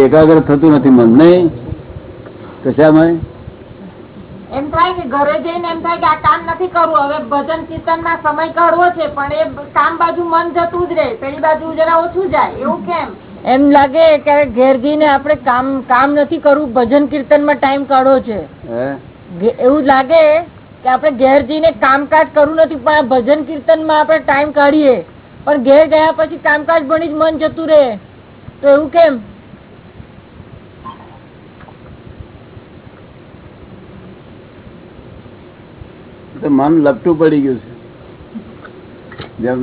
એકાગ્ર થતું નથી મન. નહીં? કશામાં એમ થાય કે ઘરે જઈને એમ થાય કે આ કામ નથી કરવું. હવે ભજન કીર્તનમાં સમય કાઢવો છે પણ એ કામ બાજુ મન જતું જ રહે. પેલી બાજુ જરા ઓછું જાય. એવું કેમ? એમ લાગે કે ઘેર જઈને આપણે કામ કામ નથી કરવું. ભજન કીર્તનમાં ટાઈમ કાઢવો છે. એવું લાગે કે આપણે ઘેર જઈને કામકાજ કરવું નથી પણ ભજન કીર્તનમાં આપણે ટાઈમ કાઢીએ. પણ ઘેર ગયા પછી કામકાજ ભણી જ મન જતું રહે. તો એવું કેમ? તો મન લપટું પડી ગયું છે. જેમ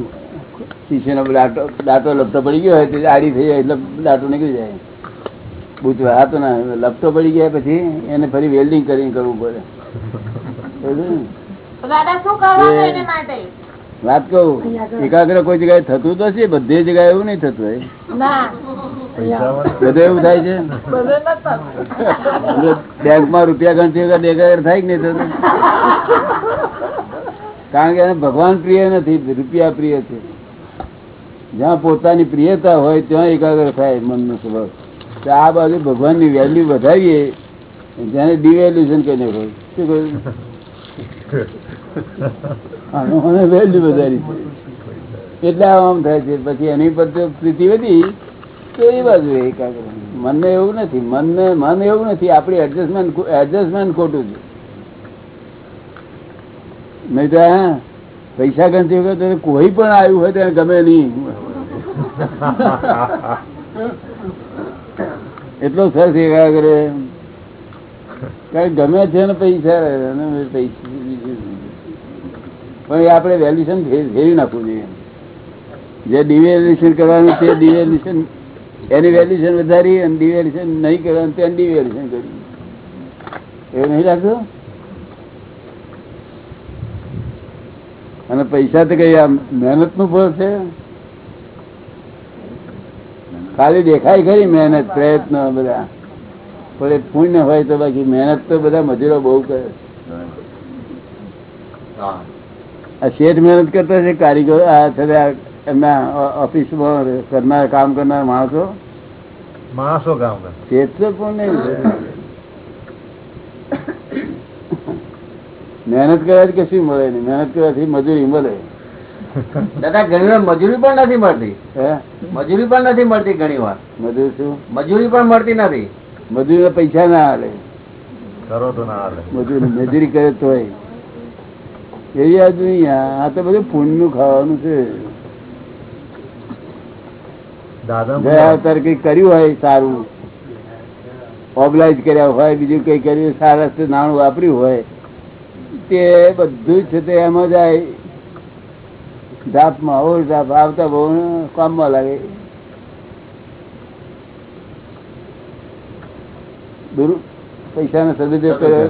શીશીનો દાંતો દાંતો લપટો પડી ગયો હોય તો આડી થઈ જાય એટલે દાંતો નીકળી જાય. બૂચવા તો ના લપટો પડી ગયા પછી એને ફરી વેલ્ડિંગ કરીને કરવું પડે. વાત કહું એકાગ્ર કોઈ જગ્યાએ થતું તો છે બધી જગ્યાએ એવું નહીં થતું બધે એવું થાય છે? બેંકમાં રૂપિયા ગણતી વખત એકાગ્ર થાય કે નહીં થતું? કારણ કે એને ભગવાન પ્રિય નથી, રૂપિયા પ્રિય છે. જ્યાં પોતાની પ્રિયતા હોય, ત્યાં એકાગ્ર થાય મનનો સ્વભાવ. તો આ બાજુ ભગવાનની વેલ્યુ વધારીએ, જેને ડિવેલ્યુશન કહીને હોય. શું કહ્યું? વેલ્યુ વધારી છે. આમ થાય છે. પછી એની પર પ્રીતિ વધી, તો બાજુ એકાગ્ર મનને એવું નથી. મનને, મન એવું નથી. આપણી એડજસ્ટમેન્ટ એડજસ્ટમેન્ટ ખોટું છે. નહીં તો પૈસા ગણતી વખતે કોઈ પણ આવ્યું હોય તેને ગમે નહીં. એટલો સરસ એકાગ્ર કારણ કે ગમે છે ને પૈસા પણ એ આપણે વેલ્યુશન ફેરી નાખવું જોઈએ. જે ડિવેલ્યુશન કરવાનું તે ડિવેલ્યુશન એની વેલ્યુશન વધારી અને ડિવેલ્યુશન નહીં કરવાનું તેને ડિવેલ્યુશન કર્યું એવું નહીં લાગતું અને પૈસા તો કઈ મહેનતનું ફળ છે? ખાલી દેખાય ખરી મહેનત પ્રયત્ન બધા. પણ એ પુણ્ય હોય તો બાકી મહેનત તો બધા મજૂરો બહુ કરે. આ શેઠ મહેનત કરતા છે કારીગર આ છે એમના ઓફિસમાં કરનાર કામ કરનાર માણસો? માણસો ગામ શેઠ તો પણ નહીં. મહેનત કરવાથી કશું મળે નહીં? મહેનત કરવાથી મજૂરી મળે. દાદા ઘણી વાર મજૂરી પણ નથી મળતી. મજૂરી પણ નથી મળતી ઘણી વાર મજૂર શું? મજૂરી પણ મળતી નથી. મજૂરી પૈસા ના હાલે. કરો તો ના હાલે. મજૂરી મજૂરી કરે તો એવી આ દુનિયા આ તો બધું પુણ્યનું ખાવાનું છે. દાદા ગયા અવતાર કઈ કર્યું હોય સારું? ઓબલાઇઝ કર્યા હોય બીજું કઈ કર્યું સારા નાણું વાપર્યું હોય. તે બધું છે તે એમ જ આ ધાપમાં ઓર ધાપ આવતા બહુ કામમાં લાગે. પૈસા પૈસાનો સદુપયોગ કર્યો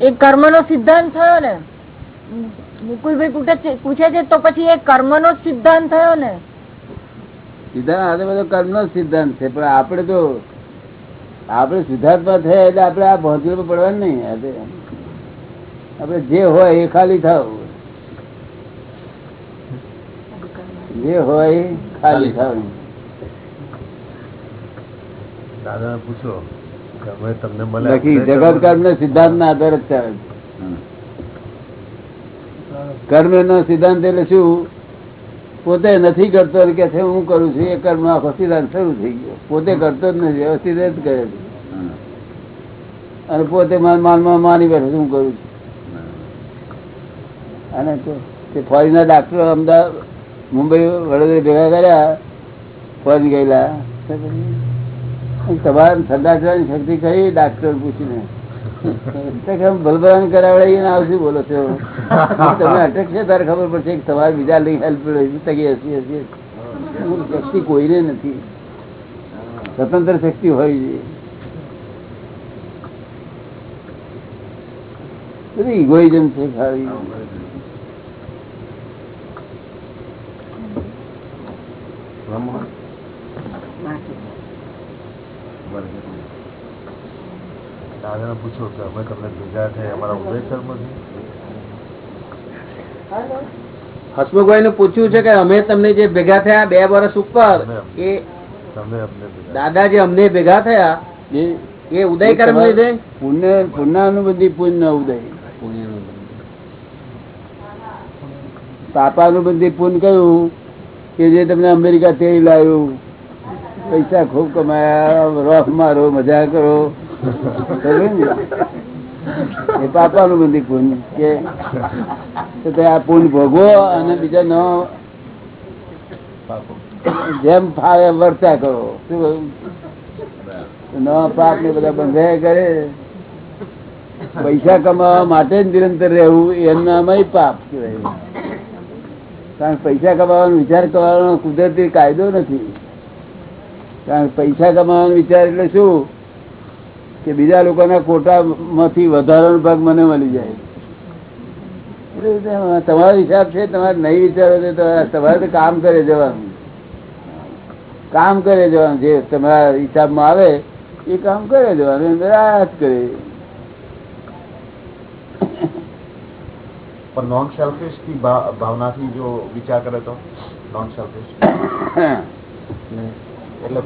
એ કર્મ નો સિદ્ધાંત થયો ને. મુકુલભાઈ પૂછે છે- પૂછે છે તો પછી એ કર્મ નો સિદ્ધાંત થયો ને. સિદ્ધાંત આ બધો કર્મનો નો સિદ્ધાંત છે પણ આપણે તો આપણે સિદ્ધાર્થમાં થયા એટલે આપણે આ ભોજન પર પડવાનું નહીં. આપણે જે હોય એ ખાલી થાવ. જે હોય ખાલી થાવ. દાદા પૂછો તમને બાકી જગત કર્મ ના સિદ્ધાંત ના આધારે કર્મ નો સિદ્ધાંત એટલે શું? પોતે નથી કરતો અને કે છે, હું કરું છું, એ કર્મ આખો સિદ્ધાંત શરૂ થઈ ગયો. પોતે કરતો જ નથી વ્યવસ્થિત જ કરે છે. અને પોતે માન માનમાં માની બેઠો હું કરું છું. અને તે- ફોરીના ડાક્ટરો અમદાવાદ, મુંબઈ, વડોદરા ભેગા કર્યા, ફોરેન ગયેલા. તમારે ઠંડા થવાની શક્તિ કઈ ડાક્ટર પૂછીને. ભલભલાને કરાવડાવીને આવશું બોલો છો તમે અટક છે તારે ખબર પડશે કે તમારે બીજા લઈ હેલ્પ તકી હસી હસી શક્તિ કોઈને નથી. સ્વતંત્ર શક્તિ હોય છે. બધી ઇગોઇઝમ છે ખાલી. દાદાને પૂછો કે અમે તમને ભેગા થયા અમારા ઉદય કર્મ છે હસમુખભાઈ નું પૂછ્યું છે કે અમે તમને જે ભેગા થયા બે વર્ષ ઉપર એ તમે અમને બધા દાદા જે અમને ભેગા થયા એ એ ઉદય કર્મ લીધે? પુણ્ય પુણ્યાનુબંધી પુણ્ય ઉદય પાપાનુબંધી પુણ્ય કયું કે જે તમને અમેરિકા તેલ લાવ્યું. પૈસા ખૂબ કમાયા રોફ મારો મજા કરો. સમજ્યો પાપાનું બધી પાપાનુબંધી કે આ પુણ્ય ભોગવો અને બીજા નો જેમ ફાવે એમ વર્ત્યા કરો. શું પાપ ને બધા બંધાયા કરે. પૈસા કમાવા માટે નિરંતર રહેવું એમનામાં પાપ કહેવાય. કારણ પૈસા કમાવાનો વિચાર કરવાનો કુદરતી કાયદો નથી. કારણ પૈસા કમાવાનો વિચાર એટલે શું? કે બીજા લોકોના કોટામાંથી વધારાનો ભાગ મને મળી જાય. તમારો હિસાબ છે તમારે નહીં વિચારો તો તમારે તો કામ કરે જવાનું. કામ કરે જવાનું. જે તમારા હિસાબમાં આવે એ કામ કરે જવાનું રાહત કરે. થી ભાવનાથી જો વિચાર કરે તો? નોન સેલ્ફિશ એટલે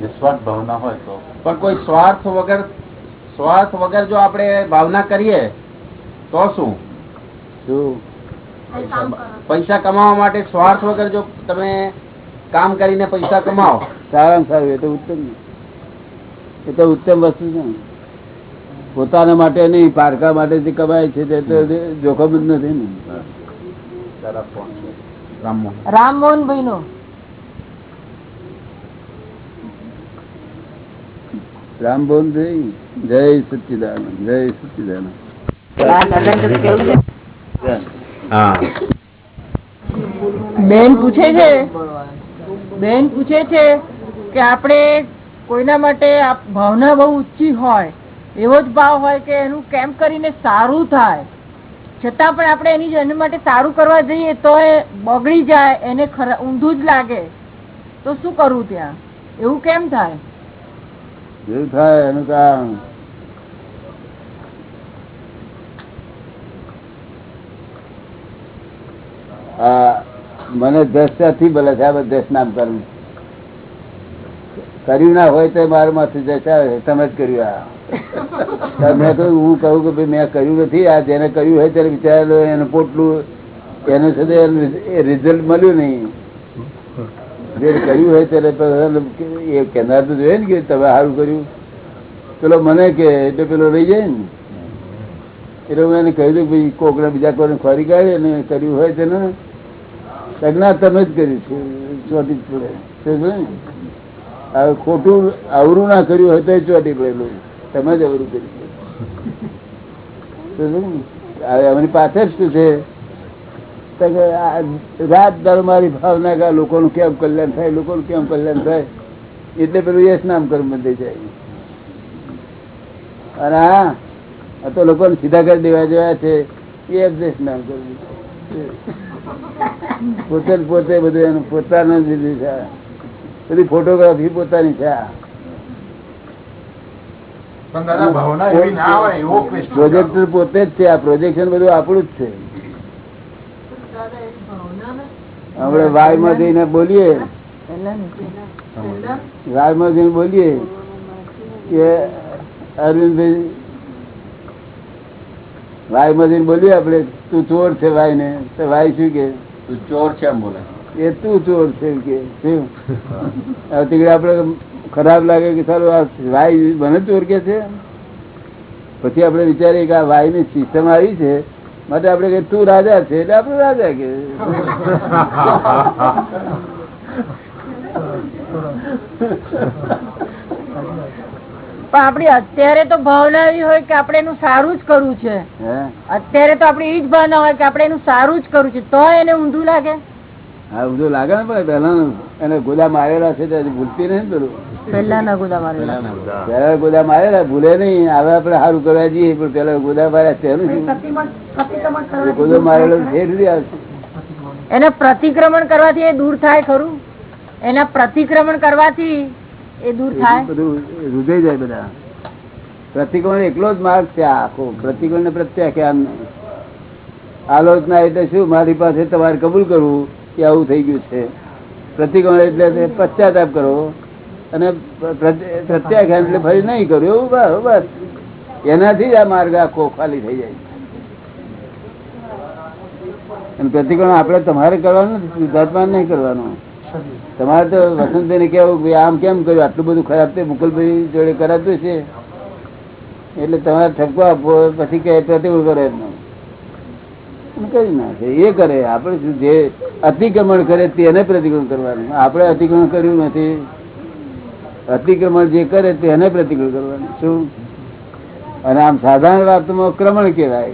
નિસ્વાર્થ ભાવના હોય તો. પણ કોઈ સ્વાર્થ વગર સ્વાર્થ વગર જો આપણે ભાવના કરીએ તો શું? શું? પૈસા કમાવા માટે સ્વાર્થ વગર જો તમે કામ કરીને પૈસા કમાવો. સારામાં સારું એ તો ઉત્તમ એ તો ઉત્તમ વસ્તુ છે પોતાના માટે નહીં પારકા માટે જે કમાય છે તે તો જોખમ જ નથી ને. છે. રામમોહન. રામમોહનભાઈ નો રામભવન થઈ જય સચિદાનંદ જય સચિદાનંદ. બેન પૂછે છે? બેન પૂછે છે કે આપણે કોઈના માટે ભાવના બહુ ઊંચી હોય એવો જ ભાવ હોય કે એનું કેમ કરીને સારું થાય? છતાં પણ આપણે એની એના માટે સારું કરવા જઈએ તો એ બગડી જાય એને ખરા ઊંધું જ લાગે. તો શું કરવું ત્યાં? એવું કેમ થાય? એવું થાય એનું કામ મને દ્રષ્ટાથી બોલે સાહેબ નામ કર્મ કર્યું ના હોય તો મારું માથું જશે તમે જ કર્યું આ. મેં કહ્યું હું કહું કે ભાઈ મેં કર્યું નથી, આ જેને કર્યું હોય ત્યારે વિચારેલું એનું પોટલું, એનું છે રિઝલ્ટ મળ્યું નહીં. જે કર્યું હોય ત્યારે કહેનાર તો જોઈએ ને કે તમે સારું કર્યું. પેલો મને કે, એટલે પેલો રહી જાય ને. એટલે હું એને કહ્યું ભાઈ કોકને બીજા કોઈને ખોરી કાઢે ને કર્યું હોય તેને. સગના તમે જ કર્યું છે, ચોટી પડે? હવે ખોટું અવરું ના કર્યું હોય તો ચોટી પડેલું તમે જ અવરું કર્યું. એમની અમારી પાછળ શું છે? રાત દારૂ મારી ભાવના કે લોકોનું કેમ કલ્યાણ થાય લોકોનું કેમ કલ્યાણ થાય? એટલે પેલું યશ નામ કર્મ બંધાઈ જાય. અને હા તો લોકોને સીધા કરી દેવા જેવા છે. એ અભ્યાસ નામ પોતે પોતે બધું એનું પોતાનું જ લીધું છે. બધી ફોટોગ્રાફી પોતાની છે. પ્રોજેક્ટર પોતે જ છે. આ પ્રોજેક્શન બધું આપણું જ છે. આપણે વાયમાં જઈને બોલીએ. વાયમાં જઈને બોલીએ કે અરવિંદભાઈ વાયમાં જઈને બોલીએ આપડે તું ચોર છે વાય ને તો વાય શું કે? તું ચોર છે એમ બોલે. એ તું ચોર છે કે. શું? તીકડે આપડે ખરાબ લાગે કે સારું આ વાય મને ચોર કે છે? પછી આપણે વિચારીએ કે આ ભાઈ ની સિસ્ટમ આવી છે. માટે આપડે કે તું રાજા છે એટલે આપડે રાજા કે. પણ આપણી અત્યારે તો ભાવના એવી હોય કે આપણે એનું સારું જ કરવું છે. અત્યારે તો આપણી એ જ ભાવના હોય કે આપણે એનું સારું જ કરવું છે. તો એને ઊંધું લાગે. હા બધું લાગે ને પણ પેલા એને ગોદા મારેલા છે તો ભૂલતી નહીં પેલું. પેલા ગોદા મારેલા. ભૂલે નહીં. હવે આપડે સારું કરવા જઈએ પણ પેલા ગોદા માર્યા તેનું શું એ ગોદો મારેલો છે. જ નહીં આવશે. એને પ્રતિક્રમણ કરવાથી એ દૂર થાય ખરું. એના પ્રતિક્રમણ કરવાથી એ દૂર થાય. બધું રૂધાઈ જાય બધા. પ્રતિકોણ એકલો જ માર્ગ છે આ આખો. પ્રતિકોણ ને પ્રત્યાખ્યાન નહીં. આલોચના એટલે શું? મારી પાસે તમારે કબૂલ કરવું. કે આવું થઈ ગયું છે. પ્રતિકોણ એટલે પશ્ચાતાપ કરો. અને પ્રત્ય- પ્રત્યાખ્યાન એટલે ફરી નહીં કર્યું એવું બસ એનાથી જ આ માર્ગ આખો ખાલી થઈ જાય. અને પ્રતિક્રમણ આપણે તમારે કરવાનું નથી નહીં કરવાનું. તમારે તો વસંતભાઈ કેવું આમ કેમ કર્યું? આટલું બધું ખરાબ તે મુકુલભાઈ જોડે કરાતું છે. એટલે તમારે ઠપકો આપવો, પછી કે પ્રતિકૂળ કરો એમનો. કરી નાખે એ કરે. આપણે જે અતિક્રમણ કરે તેને પ્રતિક્રમણ કરવાનું. આપણે અતિક્રમણ કર્યું નથી. અતિક્રમણ જે કરે તેને પ્રતિક્રમણ કરવાનું. શું? અને આમ સાધારણ વાતમાં ક્રમણ કહેવાય.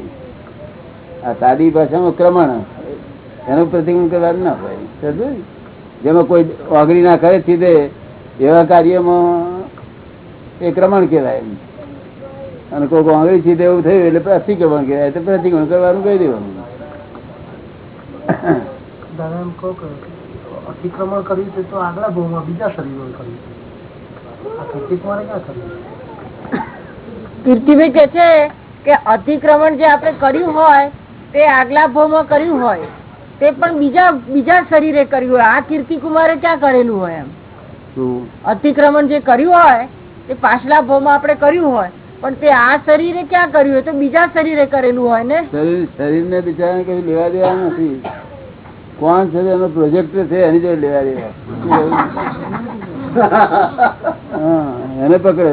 આ સાદી ભાષામાં ક્રમણ એનું પ્રતિક્રમણ કરવાનું ના હોય? જેમાં કોઈ ઓગળી ના કરે સીધે એવા કાર્યમાં એ ક્રમણ કહેવાય અને કોઈ ઓગળી સીધે એવું થયું એટલે અતિક્રમણ કહેવાય. તો પ્રતિક્રમણ કરવાનું કહી દેવાનું. દાદા એમ કહો કે અતિક્રમણ કર્યું છે તો આગલા ભાવમાં બીજા શરીરો કર્યું આ કીર્તિકુમારે ક્યાં કર્યું કીર્તિભાઈ કે છે કે અતિક્રમણ જે આપણે કર્યું હોય તે આગલા ભાવમાં કર્યું હોય તે પણ બીજા બીજા શરીરે કર્યું હોય. આ કીર્તિકુમારે ક્યાં કરેલું હોય એમ? અતિક્રમણ જે કર્યું હોય તે પાછલા ભાવમાં આપણે કર્યું હોય પણ તે આ શરીરે ક્યાં કર્યું હોય? તો બીજા શરીરે કરેલું હોય ને? શરીર શરીરને બિચારા કઈ લેવા દેવા નથી. કોણ છે એનો પ્રોજેક્ટ છે એની જોડે લેવા દેવા. એને પકડે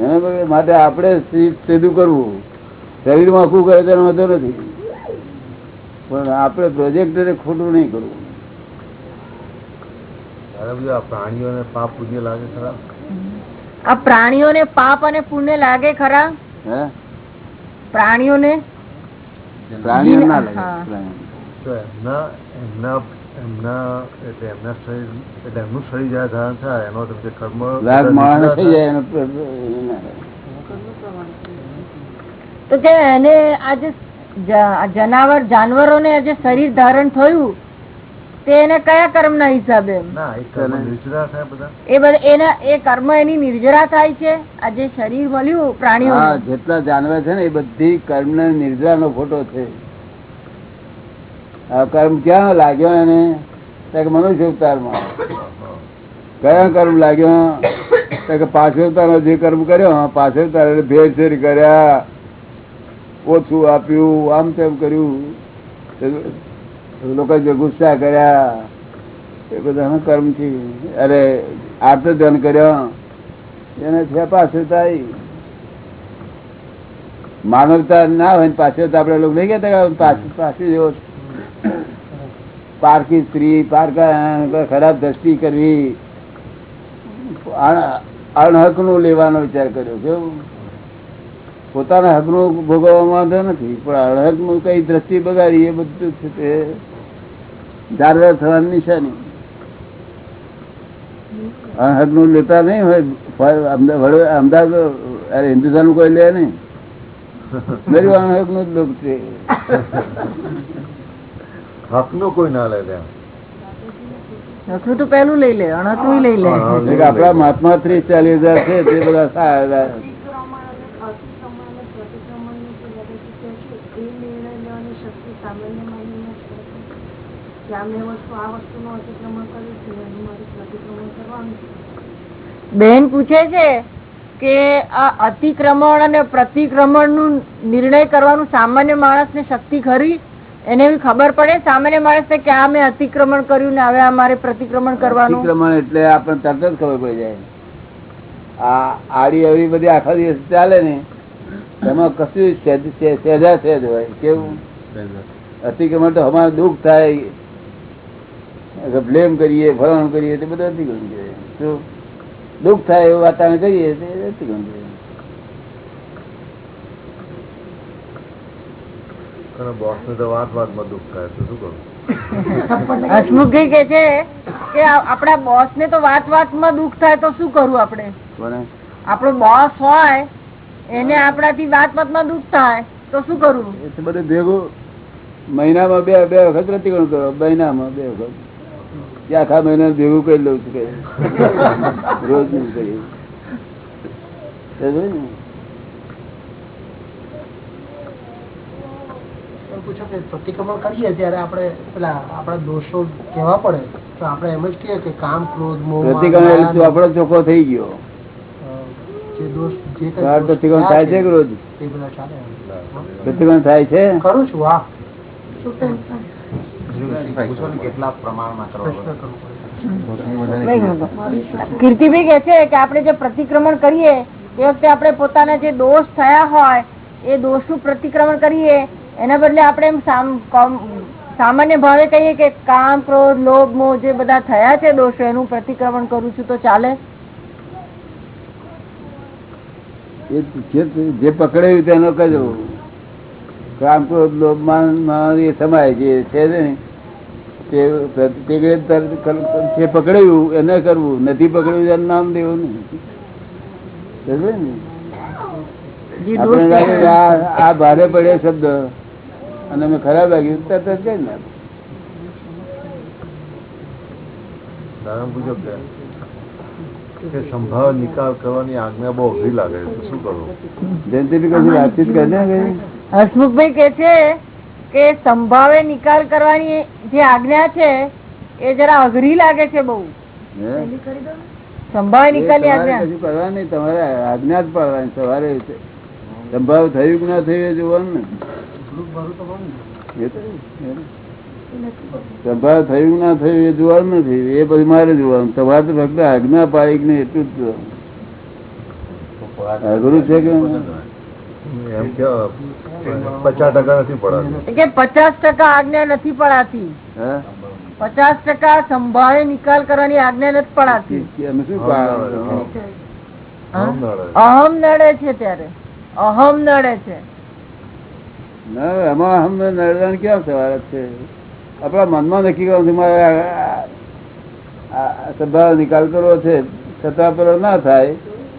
એને પકડે. માટે આપણે સીધું કરવું. શરીરમાં આખું કરે તેનો વાંધો નથી. પણ આપણે પ્રોજેક્ટ ખોટું નહીં કરવું. પ્રાણીઓને પાપ પૂજ્ય લાગે ખરા? આ પ્રાણીઓને પાપ અને પુણ્ય લાગે ખરા પ્રાણીઓને પ્રાણીઓ ના. લાગે એમના એમના એમના એટલે એમના શરીર એટલે એમનું શરીર જયારે ધારણ થાય એનો તમે જે કર્મ. તો કે એને આજે જનાવર જાનવરોને આજે શરીર ધારણ થયું એને કયા કર્મ ના હિસાબે? એ કર્મ એના એ કર્મ એની નિર્જરા થાય છે? આ જે શરીર મળ્યું પ્રાણીઓ જેટલા જાનવર છે ને એ બધી કર્મ નિર્જરા નો ફોટો છે. કર્મ ક્યાં લાગ્યો એને? મનુષ્ય અવતારમાં કયા કર્મ લાગ્યો? તો કે પાછળ જે કર્મ કર્યો પાછળ અવતાર એટલે ભેળસેળ કર્યા. ઓછું આપ્યું આમ તેમ કર્યું. લોકો જે ગુસ્સા કર્યા, એ બધા કર્મથી અરે આર્તધન કર્યો, એને છે આવી માનવતા ના હોય પાછળ તો આપડે લોકો નહીં કહેતા પાછી જેવો પારકી સ્ત્રી પારકા ખરાબ દ્રષ્ટિ કરવી. અણહકનું લેવાનો વિચાર કર્યો કેવું પોતાના હકનું ભોગવવા વાંધો નથી, પણ અણહકનું કઈ દ્રષ્ટિ બગાડી એ બધું છે તે. જાનવર થવાની નિશાની અણહકનું લેતા નહીં હોય. અમદાવાદ અરે હિન્દુસ્તાનનું કોઈ લે નહીં. અણહકનું જ લોક છે. હકનું કોઈ ના લે આપણા મહાત્મા ત્રીસ ચાલીસ હજાર છે તે બધા સારા બેન પૂછે છે કે આ અતિક્રમણ અને પ્રતિક્રમણનું નિર્ણય કરવાનું સામાન્ય માણસ ને શક્તિ ખરી? એને એવી ખબર પડે? સામાન્ય માણસ ને કે આ મેં અતિક્રમણ કર્યું ને હવે અમારે પ્રતિક્રમણ કરવાનું? અતિક્રમણ એટલે આપણને તરત જ ખબર પડી જાય. આ આડી એવી બધી આખા દિવસ ચાલે ને એમાં કશું સહેજ- સહેજ- સહેજા સહેજ હોય. કેવું? અતિક્રમણ તો અમારે દુઃખ થાય. બ્લેમ કરીએ ફલાણું કરીએ તે બધું અતિક્રમણ કહેવાય શું દુઃખ થાય એવું વાતાવરણ કરીએ તે નથી ગમતું બોસ ને તો વાત બોસ ને તો વાત વાતમાં દુઃખ થાય તો શું કરવું આપણે? કોને? આપણો બોસ હોય એને આપણાથી વાત વાતમાં દુઃખ થાય તો શું કરવું બધું ભેગું મહિનામાં બે બે વખત પ્રતિક્રમણ કરો મહિનામાં બે વખત. કે આખા મહિના ભેગું કરી લઉં છું કે. રોજનું કરી. પૂછો કે પ્રતિક્રમણ કરીએ ત્યારે આપણે પેલા આપણા દોષો કહેવા પડે. તો આપણે એમ જ કહીએ કે કામ ક્રોધ મોહ પ્રતિક્રમણ માયા, ચોખ્ખો થઈ ગયો. જે દોષ જે પ્રતિક્રમણ થાય છે કે રોજ? એ પ્રતિક્રમણ થાય છે? કરું છું હા પૂછો ને કેટલા પ્રમાણમાં કરવું કીર્તિભાઈ કે છે કે આપણે જે પ્રતિક્રમણ કરીએ તે વખતે આપણે પોતાના જે દોષ થયા હોય એ દોષનું પ્રતિક્રમણ કરીએ. એના બદલે આપણે સામાન્ય ભાવે કહીએ કે કામ ક્રોધ લોભ મોહ જે બધા થયા છે દોષો એનું પ્રતિક્રમણ કરું છું તો ચાલે? જે- જે પકડાયું તેનો કજો કામ ક્રોધ લોભ માન એ સમાય જે છે ને જે પકડાયું એને કરવું. નથી પકડ્યું એનું નામ દેવું નહીં. આ ભારે પડે શબ્દ. અને અમે ખરાબ લાગ્યું. તરત જ કઈ ના. સંભાવ નિકાલ કરવાની આજ્ઞા બહુ અઘરી લાગે શું કરવું જયંતિભાઈ કશું વાતચીત કરે હસમુખભાઈ કે છે કે સંભાવે નિકાલ કરવાની જે આજ્ઞા છે એ જરા અઘરી લાગે છે બહુ. સંભાવે નિકાલની તમારે આજ્ઞા. કશું કરવાનું તમારે આજ્ઞા જ પાડવાની સવારે સંભાવ થયું કે ના થયું એ જોવાનું ને. સંભાવ થયું ના થયું એ જોવાનું નથી એ પછી મારે જોવાનું. તમારે તો ફક્ત આજ્ઞા પાડી ને એટલું જ જોવાનું. અઘરું છે કે એમ કે પચાસ ટકા નથી પડાતું. પચાસ ટકા આજ્ઞા નથી પડાતી. પચાસ ટકા સંભાવે નિકાલ કરવાની આજ્ઞા નથી પડાતી. અહમ નડે છે. ત્યારે. અહમ નડે છે. ના એમાં અમને નડવાનું ક્યાં સવાલ છે? આપણા મનમાં નક્કી કરવાનું મારે આ નિકાલ કરવો છે છતાં પેલો ના થાય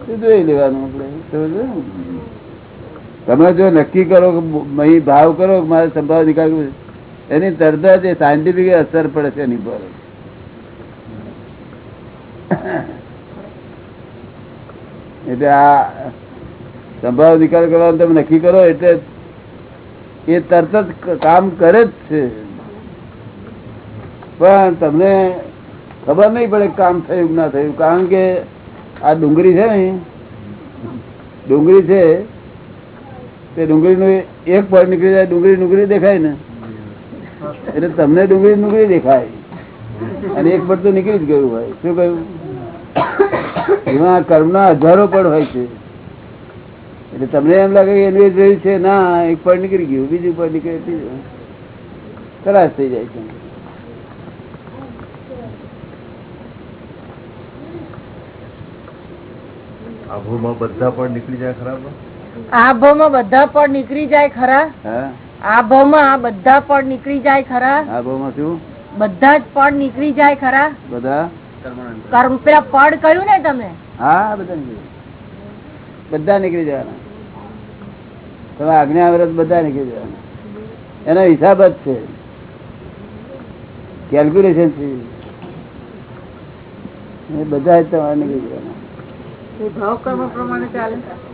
તો જોઈ લેવાનું આપણે. સમજો? તમે જો નક્કી કરો અહીં ભાવ કરો મારે સંભાવ નિકાલ એની તરત જ સાયન્ટિફિક અસર પડે છે એની પર. એટલે આ સંભાવ નિકાલ કરવાનો તમે નક્કી કરો એટલે એ તરત જ કામ કરે જ છે. પણ તમને ખબર નહીં પડે કામ થયું ના થયું. કારણ કે આ ડુંગળી છે ને ડુંગળી છે તે ડુંગળીનું એક પડ નીકળી જાય, ડુંગળી ડુંગળી દેખાય ને. એટલે તમને ડુંગળી ડુંગળી દેખાય. અને એક પડ તો નીકળી જ ગયું હોય. શું કહ્યું? એમાં કર્મના હજારો પડ હોય છે. એટલે તમને એમ લાગે કે એનું જોયું છે, ના, એક પડ નીકળી ગયું, બીજું પડ નીકળે. ખલાસ થઈ જાય છે. આબુમાં બધા પણ નીકળી જાય ખરાબ? આ ભાવમાં બધા પડ નીકળી જાય ખરા? આ ભાવમાં આ બધા પડ નીકળી જાય ખરા? આ ભાવમાં શું? બધા જ પડ નીકળી જાય ખરા? બધા? કર્મ પેલા પડ કહ્યું ને તમે? હા બધા નીકળી. બધા નીકળી જવાના. તમે આજ્ઞા વ્રત બધા નીકળી જવાના. એનો હિસાબ જ છે. કેલ્ક્યુલેશન છે. એ બધા જ તમારે નીકળી જવાના. ભાવ કર્મ પ્રમાણે ચાલે ભાવ કર્મ પ્રમાણે ચાલે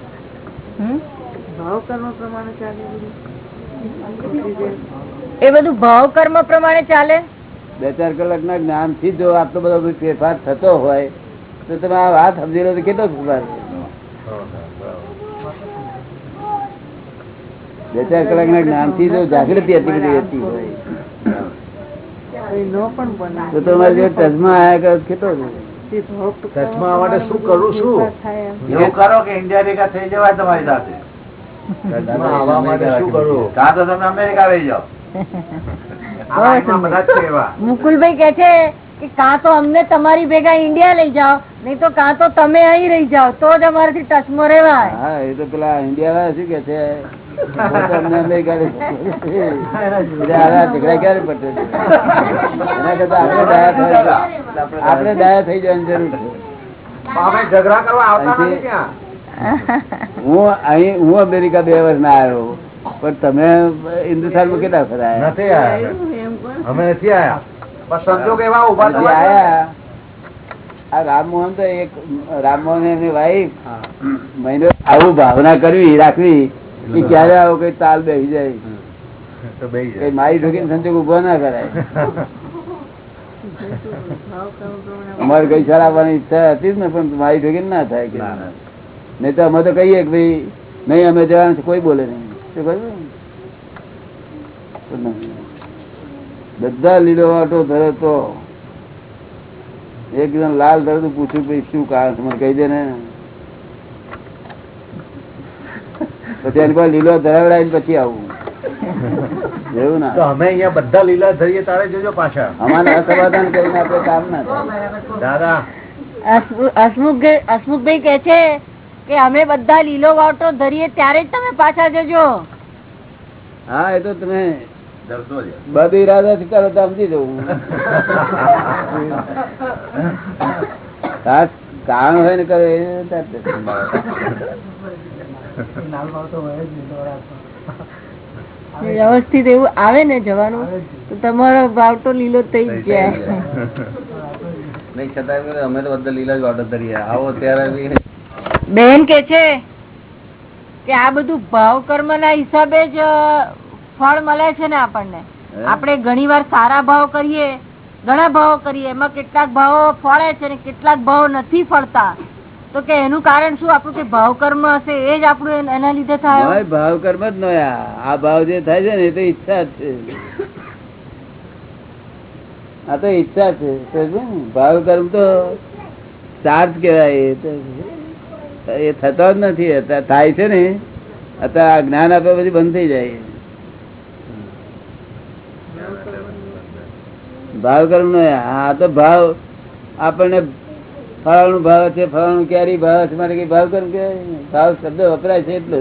એ બધું ભાવ કર્મ પ્રમાણે ચાલે? બે ચાર કલાક ના જ્ઞાનથી જો આટલો બધો ફેરફાર થતો હોય તો તમે આ વાત સમજી લો તો કેટલો ફેરફાર બે ચાર કલાક ના જ્ઞાનથી જો જાગૃતિ હતી બધી હતી હોય તો તમારે જે ટચમાં આયા કરે કેટલો છે? માટે શું કરું શું એવું કરો કે ઇન્ડિયા ભેગા થઈ જવાય તમારી સાથે. મુકુલભાઈ કે છે કે કાં તો અમને તમારી ભેગા ઇન્ડિયા લઈ જાઓ નહીં તો કાં તો તમે અહીં રહી જાઓ તો જ અમારાથી ટચમાં રેવાય હા એ તો પેલા ઇન્ડિયા વાળા શું કે છે? પોતે દયા થઈ જવાની જરૂર છે. હું અહીં હું અમેરિકા બે વર્ષ ના આવ્યો પણ તમે હિન્દુસ્તાનમાં કેટલા વખત નથી આયા અમે નથી સંજોગ એવા ઊભા આયા આ રામમોહન તો એક રામમોહન એની વાઈફ મહિનો આવું ભાવના કરવી રાખવી. ક્યારે આવો કઈ તાલ બેસી જાય. મારી ઠોકીને સંજોગ ઊભો ના કરાય. અમારે કઈ ચલાવવાની ઈચ્છા હતી જ ને પણ મારી ઠોકીને ના થાય કે. નહીં તો અમે તો કહીએ કે ભાઈ નહીં અમે જવાનું છે કોઈ બોલે નહીં. શું કહ્યું? બધા લીલો વાટો ધરે તો એકદમ લાલ ધરે તો પૂછ્યું ભાઈ શું કારણ મને કહી દે ને. પછી એની પાસે લીલો ધરાવડાવીને પછી આવું. એવું ના. તો અમે અહીંયા બધા લીલા ધરીએ તારે જોજો પાછા અમારે અસમાધાન કરીને આપણે કામ ના થાય. દાદા. હસમુખભાઈ હસમુખભાઈ કે છે કે અમે બધા લીલો વાવટો ધરીએ ત્યારે જ તમે પાછા જજો. હા એ તો તમે બધી ઈરાદાથી કરો તો સમજી જવું. કારણ હોય ને કરે ભાવ તો. વ્યવસ્થિત એવું આવે ને જવાનું? તો તમારો વાવટો લીલો થઈ જાય. નહીં છતાં અમે તો બધા લીલા જ ઓર્ડર કરીએ. આવો ત્યારે બી. બેન કે છે કે આ બધું ભાવ કર્મ ના હિસાબે જ ફળ મળે છે ને આપણને. આપણે ઘણી વાર સારા ભાવ કરીએ ઘણા ભાવ કરીએ. એમાં કેટલાક ભાવો ફળે છે ને કેટલાક ભાવ નથી ફળતા. તો કે એનું કારણ શું? આપણું કે ભાવ કર્મ હશે, એ જ આપણું એના લીધે થાય? હોય ભાવ કર્મ જ નયા આ ભાવ જે થાય છે ને, એ તો ઈચ્છા છે. આ તો ઈચ્છા છે, સમજ્યો ભાવ કર્મ તો ચાર્જ કેવાય એ થતો જ નથી. થાય છે ને, અત્યારે આ જ્ઞાન આપ્યા પછી બંધ થઈ જાય. ભાવ કર્મ નો આ તો ભાવ આપણને ફળાનું ભાવ છે ફળાનું ક્યારે ભાવ છે મારે કઈ ભાવ કર્મ કે ભાવ શબ્દ વપરાય છે એટલો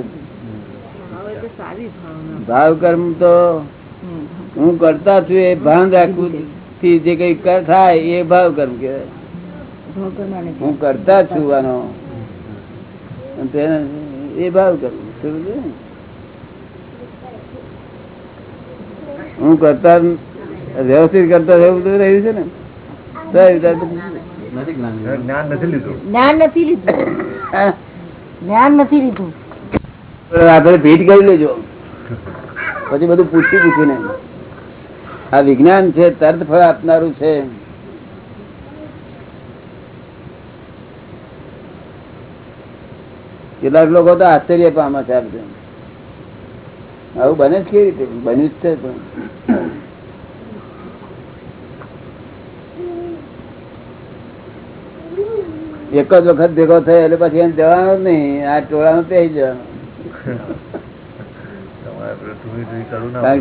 ભાવ કર્મ તો હું કરતા છું એ ભાન રાખવું થી જે કઈ થાય એ ભાવ કર્મ કે હું કરતા છું આનો. એ ભાવ કર્મ. હું કરતા વ્યવસ્થિત કરતા તો રહ્યું છે ને? નથી જ્ઞાન જ્ઞાન નથી લીધું. જ્ઞાન નથી લીધું. જ્ઞાન નથી લીધું. આપણે ભેટ કરી લેજો. પછી બધું પૂછ્યું પૂછ્યું ને આ વિજ્ઞાન છે તર્ત ફળ આપનારું છે. કેટલાક લોકો તો આશ્ચર્ય પામે છે આવું બને જ કેવી રીતે? બન્યું જ છે પણ. એક જ વખત ભેગો થયો એટલે પછી એમ જવાનો જ નહીં. આ ટોળામાં પહેરી જવાનું.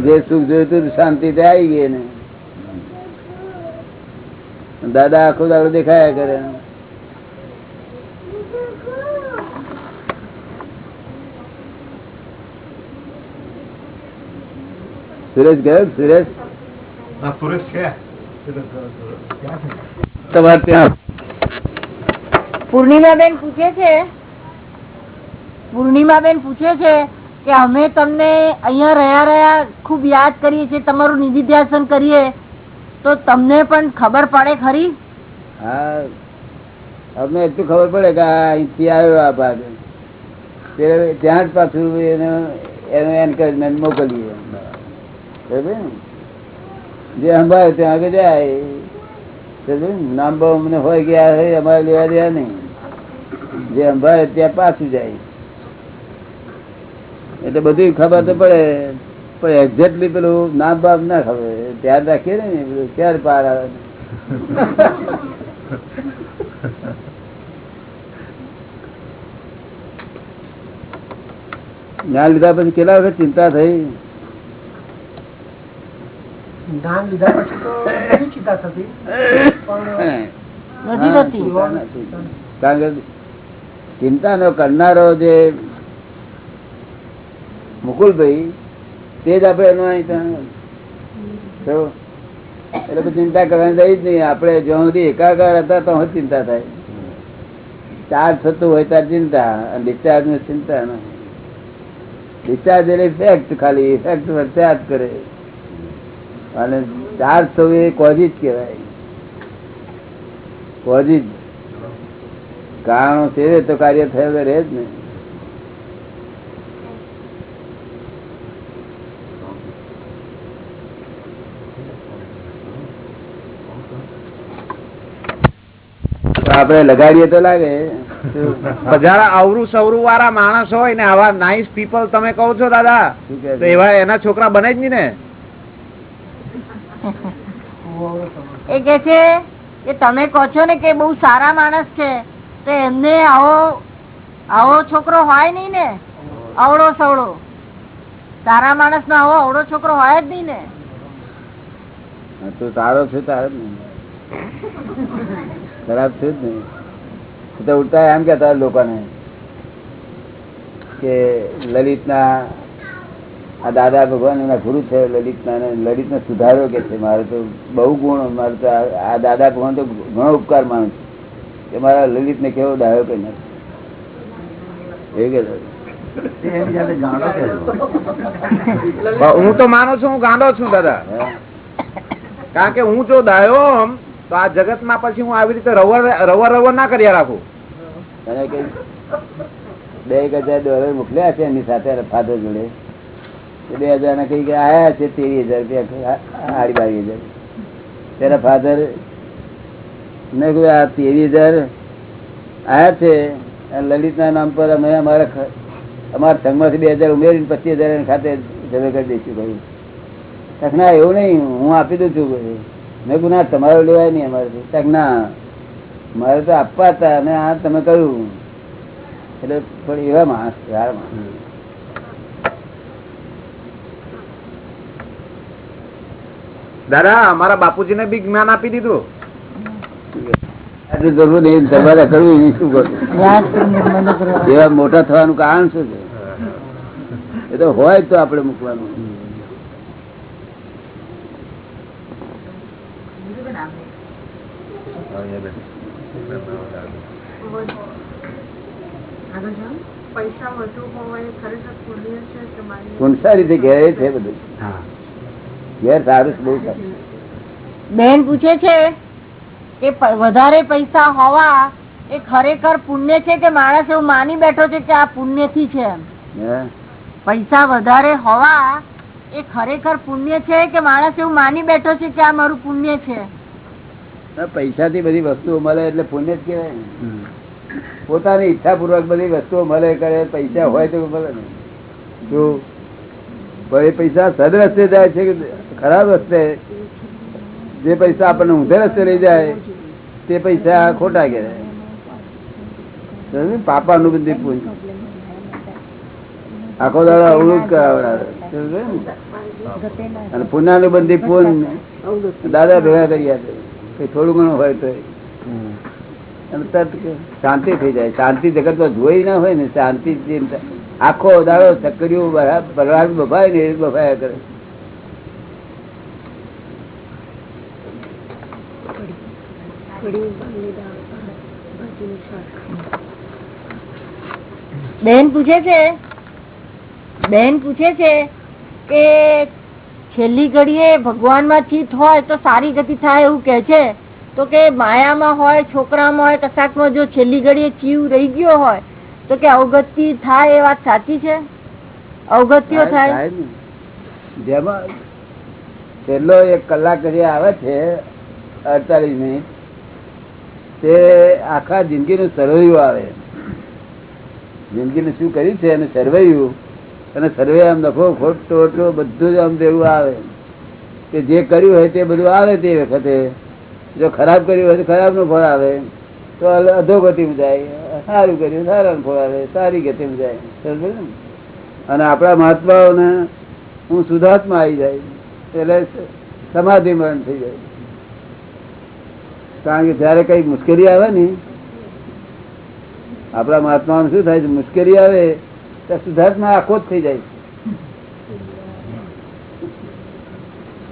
જે સુખ જોયું હતું શાંતિ તે આવી ગઈ ને દાદા આખો દાડો દેખાયા કરે. સુરેશ ગયો સુરેશ? સુરેશ છે? તમારે ત્યાં પૂર્ણિમાબેન પૂછે છે, પૂર્ણિમાબેન પૂછે છે કે અમે તમને અહીંયા રહ્યા રહ્યા ખૂબ યાદ કરીએ છીએ, તમારું નિધિધ્યાસન કરીએ, તો તમને પણ ખબર પડે ખરી અમને એટલું ખબર પડે કે અહીંથી આવ્યો આ ભાગ ત્યાં જ પાછું એને, એનું એન્કરેજમેન્ટ મોકલીએ બરાબર? જે સંભાળે ત્યાં આગળ જાય? નામ બહુ અમને હોય ગયા હોય, અમારે લેવા દેવા નહીં. જે અંભાય ત્યાં પાછું જાય. એટલે બધી ખબર તો પડે. પણ એક્ઝેક્ટલી પેલું નામ બાપ ના ખબર. ધ્યાન રાખીએ ને પેલું ક્યારે પાર આવે? જ્ઞાન લીધા પછી કેટલા વખત ચિંતા થઈ? જ્ઞાન લીધા પછી તો નથી ચિંતા થતી. પણ. કારણ કે ચિંતા નો કરનારો જે મુકુલભાઈ તે જ આપણે એનો એટલે પછી ચિંતા કરવાની રહી જ નહીં. આપણે જ્યાં સુધી એકાકાર હતા તો ચિંતા થાય. ચાર્જ થતું હોય ત્યારે ચિંતા અને ડિસ્ચાર્જની ચિંતા નહીં ડિસ્ચાર્જ એટલે ઇફેક્ટ ખાલી ઇફેક્ટ ચાર્જ કરે. અને ચાર સૌ એ કોઝી જ કેવાય કોઝી જ કારણો છે તો કાર્ય થયેલું રહે જ ને આપડે લગાડીએ તો લાગે. જરા અવરું સવરું વાળા માણસ હોય ને આવા નાઇસ પીપલ તમે કહો છો દાદા એવા એના છોકરા બને જ નહીં ને. એ કે છે કે તમે કહો છો ને કે બહુ સારા માણસ છે, તો એમને આવો આવો છોકરો હોય નહીં ને? અવળો સવળો. સારા માણસ નો આવો અવળો છોકરો હોય જ નહીં ને? તું સારો છે તારે જ ને. ખરાબ છે જ નહીં તો ઉડતા એમ કેતા લોકોને કે લલિતના આ દાદા ભગવાન એના ગુરુ છે લલિત ને લલિતને સુધારો કે છે મારે તો બહુ ગુણ મારે તો આ દાદા ભગવાન તો ઘણો ઉપકાર માનું છું. કે મારા લલિતને કેવો ડાયો કે નથી એ કે હું તો માનું છું હું ગાંડો છું દાદા. કારણ કે હું જો દાયો હોમ તો આ જગતમાં પછી હું આવી રીતે રવર રવર રવર ના કર્યા રાખું. અને કઈ બે હજાર ડોલર મોકલ્યા છે એની સાથે ફાધર જોડે? બે હજાર ના કઈ આયા છે ત્રેવીસ હજાર રૂપિયા આડી બાવી હજાર. તેના ફાધર મેં કહ્યું, આ ત્રેવીસ હજાર આયા છે લલિત ના નામ પર અમે અમારા અમારા સંઘમાંથી બે હજાર ઉમેરીને પચીસ હજાર ખાતે જમે કરી દઈશું કહ્યું. તક ના, એવું નહીં, હું આપી દઉં છું. કહ્યું. મેં કહ્યું ના, તમારે લેવાય નહીં અમારે. તક ના, મારે તો આપવા હતા. અને આ તમે કહ્યું. એટલે પણ એવા માણસ યાર માણસ. દાદા અમારા બાપુજીને બી જ્ઞાન આપી દીધું. આ તો જરૂર નહીં તમારે કરવું એની શું કરવું એવા મોટા થવાનું કારણ શું છે? એ તો હોય તો આપડે મૂકવાનું. પૈસા વધુ હોય ખરેખર પુણ્ય છે કે મારી રીતે ઘેરે છે બધું. ઘેર સારું બહુ બેન પૂછે છે કે વધારે પૈસા હોવા એ ખરેખર પુણ્ય છે કે માણસ એવું માની બેઠો છે કે આ પુણ્યથી છે પૈસા વધારે હોવા એ ખરેખર પુણ્ય છે કે માણસ એવું માની બેઠો છે કે આ મારું પુણ્ય છે? પૈસા થી બધી વસ્તુઓ મળે એટલે પુણ્ય જ કેવાય. પોતાની ઈચ્છા પૂર્વક બધી વસ્તુઓ મળે કરે પૈસા હોય તો મળે ને. જો પણ એ પૈસા સદ રસ્તે જાય છે કે ખરાબ રસ્તે? જે પૈસા આપણને ઊંધે રસ્તે લઈ જાય તે પૈસા ખોટા કહેવાય પાપા નું બધી પૂંજ આખો દાડો અવળું જ કરાવડાવે અને પુના નું બંધી પૂન દાદા ભેગા કરી આપે થોડું ઘણું હોય તો અને તરત શાંતિ થઈ જાય. શાંતિ જગત જોઈ ના હોય ને શાંતિ જે- આખો દાડો ચકડીઓ બરાબર બફાય ને બફાયા કરે. બેન પૂછે છે, બેન પૂછે છે કે છેલ્લી ઘડીએ ભગવાનમાં ચિત હોય તો સારી ગતિ થાય એવું કે છે. તો કે માયામાં હોય, છોકરામાં હોય, કશાકમાં જો છેલ્લી ઘડીએ ચીવ રહી ગયો હોય તો કે અવગતિ થાય એ વાત સાચી છે? અવગતિઓ થાય? જેમાં છેલ્લો એક કલાક જે આવે છે અડતાલીસ મિનિટ તે આખા જિંદગીનું સરવૈયું આવે. જિંદગીનું શું કર્યું છે? અને સરવૈયું અને સર્વે આમ નફો ખોટ ટોટો બધું જ આમ દેવું આવે. કે જે કર્યું હોય તે બધું આવે તે વખતે. જો ખરાબ કર્યું હોય તો ખરાબનું ફળ આવે. તો અધોગતિમાં જાય. સારું કર્યું સારા ફોળાવે સારી ગતિ અને આપણા મહાત્માઓને હું સુધાર્થમાં આવી જાય, એટલે સમાધિ મરણ થઈ જાય. કારણ કે જયારે કઈ મુશ્કેલી આવે ને, આપણા મહાત્મા શું થાય છે, મુશ્કેલી આવે, તો સુધાર્થમાં આખો જ થઈ જાય.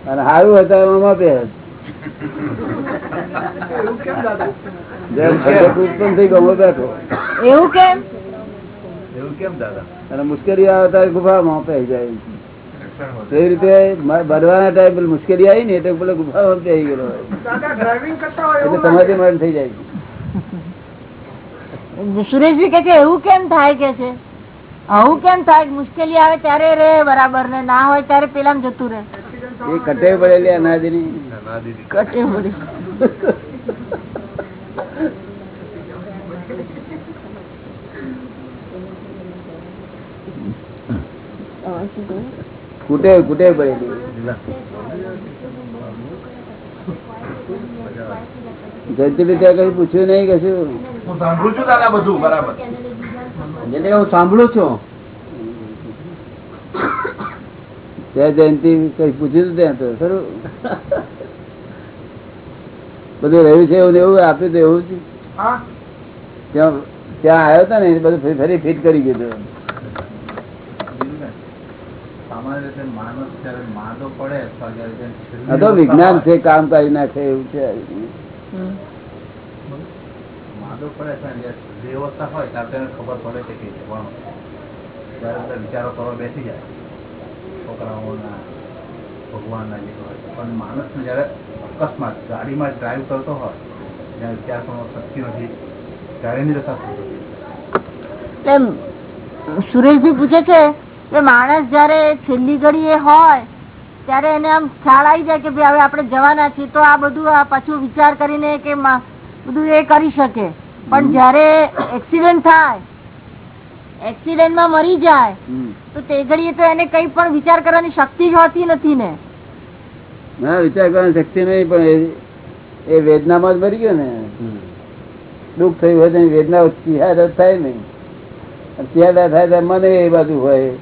અને સારું હતા એમાં આપે જેમ ખડક ઉત્પન્ન થઈ ગયો બેઠો એવું કેમ? એવું કેમ દાદા? અને મુશ્કેલી આવે ત્યારે ગુફામાં પહેરી જાય તો એ રીતે ભરવાના ટાઈમ મુશ્કેલી આવી ને એટલે પેલો ગુફામાં પહેરી ગયેલો એટલે સમાધિ મરણ થઈ જાય. સુરેશભાઈ કે છે એવું કેમ થાય કે છે? આવું કેમ થાય? મુશ્કેલી આવે ત્યારે રે બરાબર. ને ના હોય ત્યારે પેલા જતું રહે એ કટે પડેલી અનાજની. કટે પડી. કુટે કુટે પડેલી. જયંતિભાઈ ત્યાં પૂછ્યું નહીં કશું? હું સાંભળું છું દાદા હું સાંભળું છું. ત્યાં જયંતિ કઈ પૂછ્યું ત્યાં તો ખરું? બધું રહ્યું છે એવું એવું? આપ્યું તો એવું જ? ત્યાં ત્યાં આવ્યો હતો ને બધું ફરી- ફરી ફિટ કરી દીધું વિજ્ઞાન છે કામ કરી નાખે એવું છે. માદો પડે જયારે હોય ત્યારે ખબર પડે છે કે વિચારો કરવા બેસી જાય. છોકરાઓના ભગવાનના જે હોય પણ માણસને જ્યારે અકસ્માત ગાડીમાં ડ્રાઈવ કરતો હોય ત્યારે ત્યાં પણ શક્તિ નથી. ત્યારે એની દશા શકે. સુરેશજી પૂછે છે કે માણસ જયારે છેલ્લી ઘડીએ હોય ત્યારે એને આમ ખ્યાલ આવી જાય કે ભાઈ હવે આપણે જવાના છીએ. તો આ બધું આ પાછું વિચાર કરીને કે બધું એ કરી શકે. પણ જયારે એક્સિડન્ટ થાય એક્સિડન્ટમાં મરી જાય તો તે ઘડીએ તો એને કઈ પણ વિચાર કરવાની શક્તિ જ હોતી નથી ને. ના વિચાર કરવાની શક્તિ નહીં પણ એ- એ વેદનામાં જ મરી ગયો ને. દુઃખ થયું હોય તો વેદના ચિહારા થાય નહીં. ચિહાદા થાય તો મને એ બાજુ હોય.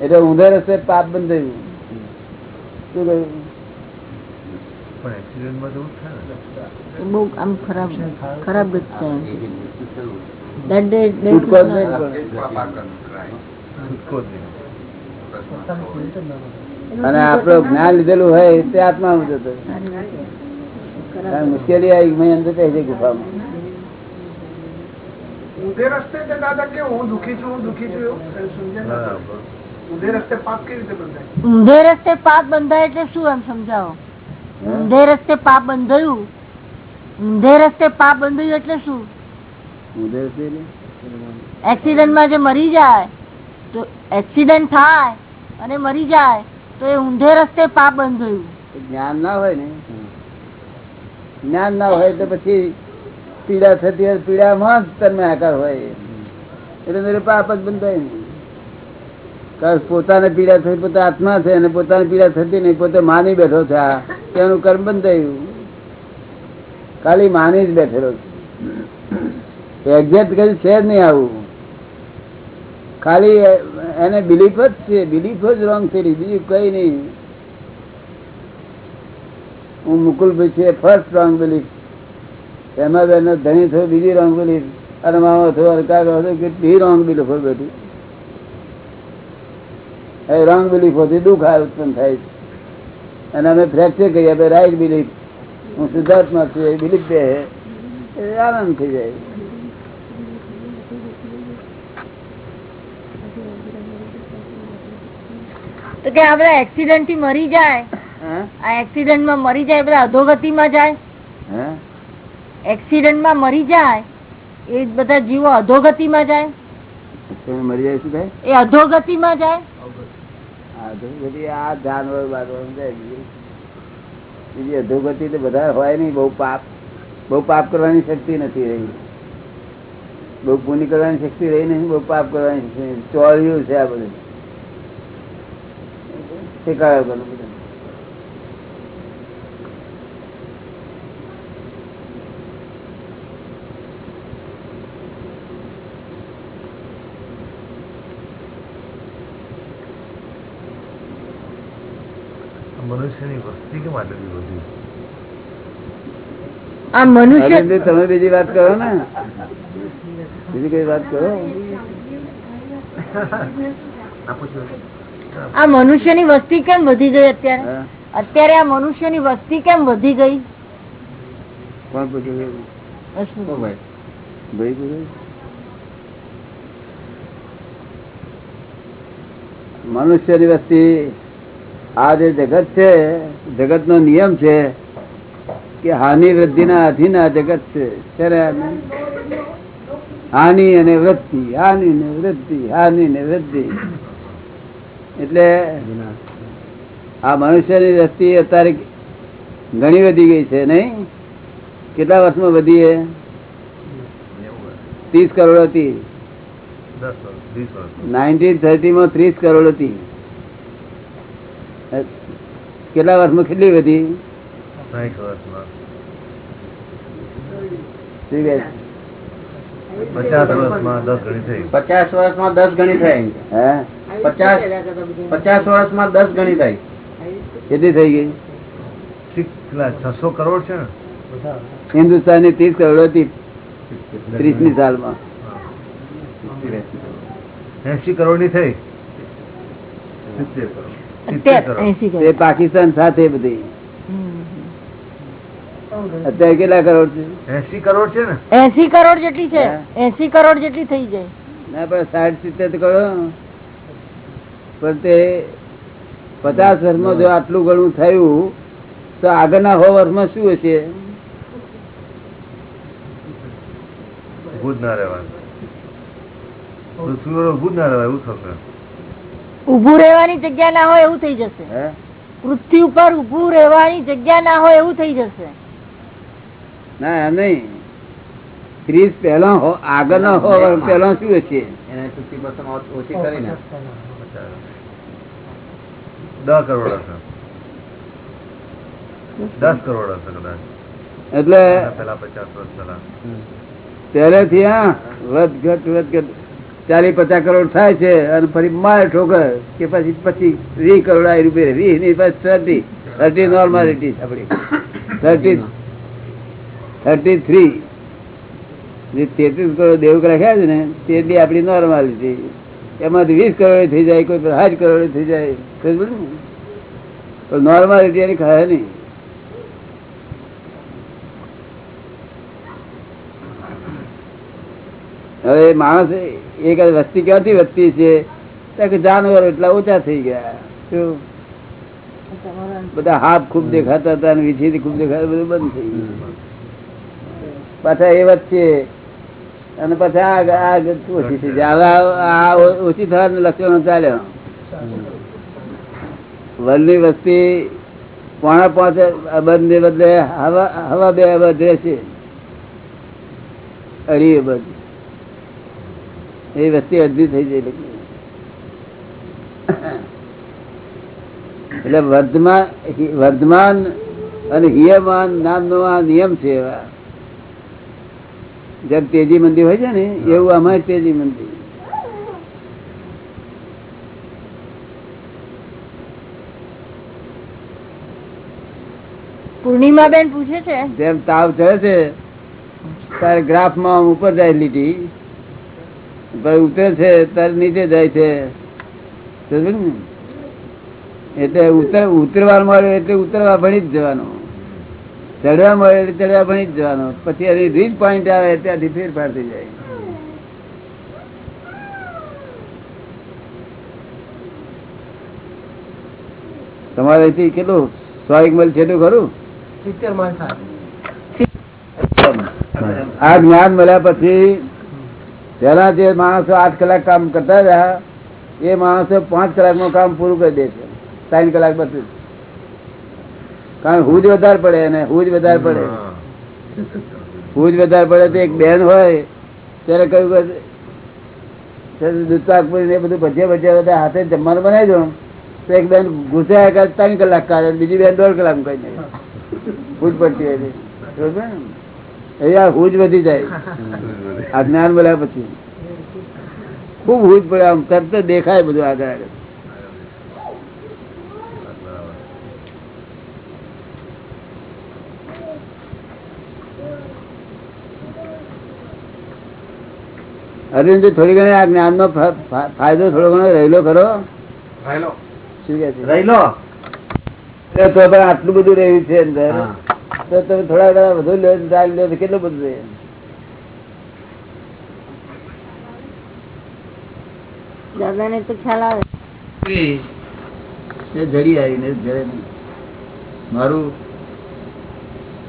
એટલે ઊંધે રસ્તે પાપ બંધાયું શું કહ્યું? પણ એક્સિડન્ટમાં જવું થાય બહુ આમ ખરાબ ખરાબ જ છે That day- અને આપડે જ્ઞાન લીધેલું હોય તે આત્મા મુશ્કેલી આવી મેં અંદર કહે છે ગુફામાં. ઊંધે રસ્તે દાદા કે હું દુખી છું હું દુખી છું એવું? સમજ્યા ના બરાબર ઊંધે રસ્તે પાપ કેવી રીતે બંધાય? ઊંધે રસ્તે પાપ બંધાય એટલે શું એમ સમજાવો? ઊંધે રસ્તે પાપ બંધાયું? ઊંધે રસ્તે પાપ બંધાયું એટલે શું? એક્સિડન્ટમાં જે મરી જાય તો એક્સિડન્ટ થાય અને મરી જાય તો એ ઊંધે રસ્તે પાપ બંધાયું જ્ઞાન ના હોય ને? જ્ઞાન ના હોય તો પછી પીડા થતી હોય પીડામાં જ તન્મય આકાર હોય. એટલે મેરે પાપ જ બંધાય ને. પોતાને પીડા થઈ પોતે આત્મા છે અને પોતાને પીડા થતી નહીં પોતે માની બેઠો છે તેનું કર્મ બંધાયું ખાલી માની જ બેઠેલો છે. એક્ઝેક્ટ કઈ છે જ નહીં આવું. ખાલી એને બિલીફ જ છે બિલીફ જ રોંગ થઈ બીજું કઈ નહીં. હું મુકુલભાઈ છે ફર્સ્ટ રોંગ બિલીફ એમાં બેન ધણી થયો, બીજી રોંગ બિલીફ અને મામા થયો અલકાર થયો કેટલી રોંગ બિલીફ બેઠી એ રોંગ બિલીફ હોતી દુઃખ ઉત્પન્ન થાય છે. અને અમે ફ્રેક્ચર કરીએ, આપણે રાઈટ બિલીફ હું સિદ્ધાર્થમાં છું, એ બિલીફ બે આનંદ થઈ જાય. તો કે આપણે એક્સિડન્ટથી મરી જાય. આ એક્સિડન્ટમાં મરી જાય બધા અધોગતિ અધોગતિમાં જાય. હા? એક્સિડન્ટમાં મરી જાય એ બધા જીવો અધોગતિમાં જાય. મરી જાય શું થાય? એ અધોગતિમાં જાય. આ આ જાનવર બાનવર જાય બીજી અધોગતિ તો બધા હોય નહીં બહુ પાપ. બહુ પાપ કરવાની શક્તિ નથી રહી. બહુ પુણ્ય કરવાની શક્તિ રહી નહીં બહુ પાપ કરવાની ચોર્યું છે આ બધું. શીખવાડો કરો બધું આ મનુષ્યની વસ્તી કેમ આટલી બધી આ મનુષ્ય અરવિંદભાઈ, તમે બીજી વાત કરો ને બીજી કઈ વાત કરો આ મનુષ્યની વસ્તી કેમ વધી ગઈ અત્યારે? અત્યારે આ મનુષ્યની વસ્તી કેમ વધી ગઈ? કોણ પૂછ્યું ભાઈ પૂછ્યું મનુષ્યની વસ્તી આ જે જગત છે જગત નો નિયમ છે કે હાનિ વૃદ્ધિ ના અધીન આ જગત છે. હાનિ અને વૃદ્ધિ હાનિ ને વૃદ્ધિ હાનિ ને વૃદ્ધિ. એટલે આ મનુષ્યની દ્રષ્ટિ અત્યારે ઘણી વધી ગઈ છે નહીં? કેટલા વર્ષમાં વધી એ ત્રીસ કરોડ હતી નાઇન્ટીન થર્ટી માં ત્રીસ કરોડ હતી કેટલા વર્ષમાં કેટલી વધી સાઠ વર્ષમાં શું કહે? પચાસ વર્ષમાં દસ ગણી થઈ પચાસ વર્ષમાં દસ ગણી થાય પચાસ પચાસ વર્ષમાં દસ ગણી થઈ કેટલી થઈ ગઈ? છસો કરોડ છે હિન્દુસ્તાનની ત્રીસ કરોડ હતી સાલ સાલમાં. એસી કરોડ. ની થઈ પાકિસ્તાન સાથે બધી. અત્યારે કેટલા કરોડ છે? એસી કરોડ છે ને? એસી કરોડ જેટલી છે. એસી કરોડ જેટલી થઈ જાય. ના પણ સાઠ સિત્તેર કરોડ પણ તે પચાસ વર્ષમાં જો આટલું ઘણું થયું તો આગળના સો વર્ષમાં શું હશે? ઉભું રહેવાની જગ્યા ના હોય એવું થઈ જશે. પૃથ્વી ઉપર ઉભું રહેવાની જગ્યા ના હોય એવું થઈ જશે. ના એમ નહીં. ત્રીસ પહેલા આગળ નો સો શું હશે? એને ઓછી કરીને. દસ કરોડ હશે. દસ કરોડ હશે કદાચ. એટલે પેલા પચાસ વર્ષ પેલા પહેલેથી હા વધઘટ વધઘટ ચાલીસ પચાસ કરોડ થાય છે અને ફરી મારે ઠોકર કે પછી પછી વીસ કરોડ આવી રૂપિયા વીસની પછી થર્ટી થર્ટી નોર્માલિટી આપડી થર્ટી થર્ટી થ્રી જે તેત્રીસ કરોડ દેવું રાખ્યા છે ને તે બી આપણી નોર્માલિટી એમાંથી વીસ કરોડ થઈ જાય કોઈ સાઠ કરોડ થઈ જાય. સમજ ને? નોર્માલિટી એની ખાય નહીં. હવે માણસ એક વસ્તી ક્યાંથી વધતી છે? કે જાનવર એટલા ઓછા થઈ ગયા. શું? બધા હાફ ખૂબ દેખાતા હતા અને વીછી ખૂબ દેખાતા બધું બંધ થઈ ગયું. પાછા એ વચ્ચે અને પછી થઈ આ- ઓછી થવાના લક્ષણો ચાલ્યો. વર્લ્ડની વસ્તી પોણા પાંચ અબજ ને બદલે હવા હવા બે અબજ રહેશે અઢી અબજ એ વસ્તી અડધી થઈ જાય. એટલે વર્ધમાન વર્ધમાન અને હિયમાન નામનો આ નિયમ છે એવા. જેમ તેજી મંદી હોય છે ને એવું અમારે તેજી મંદી પૂર્ણિમા બેન પૂછે છે? જેમ તાવ ચડે છે ત્યારે ગ્રાફમાં માં ઉપર જાય લીટી. ઉતરે છે ત્યારે નીચે જાય છે. ને? એટલે ઉતર ઉતરવા મળે એટલે ઉતરવા ભણી જ જવાનું. ચડવા મળે એટલે ચડવા ભણી જ જવાનો. પછી એની રીચ પોઈન્ટ આવે ત્યાંથી ફેરફાર થઈ જાય. તમારે અહીંથી કેટલું? સો એક માઇલ છેટું ખરું? સિત્તેર માઇલ આ જ્ઞાન મળ્યા પછી પેલા જે માણસો આઠ કલાક કામ કરતા રહ્યા એ માણસો પાંચ કલાકમાં કામ પૂરું કરી દે છે. ત્રણ કલાક પછી કારણ હુજ વધારે પડે એને હુજ વધારે પડે. હુજ વધારે પડે તો એક બેન હોય, ત્યારે કહ્યું કે ત્યારે દૂધ પાક પૂરી ને બધું ભજીયા ભજીયા બધા હાથે જમવાનું બનાવી દો તો એક બેન ઘૂસ્યા કરે, ત્રણ કલાક કાઢે બીજી બેન દોઢ કલાક કઈ નહીં હુજ પડતી હોય. બરોબર આ હુજ વધી જાય. આ જ્ઞાન પછી. ખૂબ હુજ પડે, આમ તરત દેખાય બધું આગળ આગળ અરવિંદ થોડી ઘણી આ જ્ઞાન નો ફાયદો થોડો ઘણો રહેલો ખરો? શું કે છે? રહી લો એટલે તો પણ આટલું બધું રહ્યું છે અંદર. તો તમે થોડા ઘણા વધુ લો ચાલી લો કેટલું બધું રહે? તો ખ્યાલ આવે. એ જડી આવીને જડે નહીં. મારું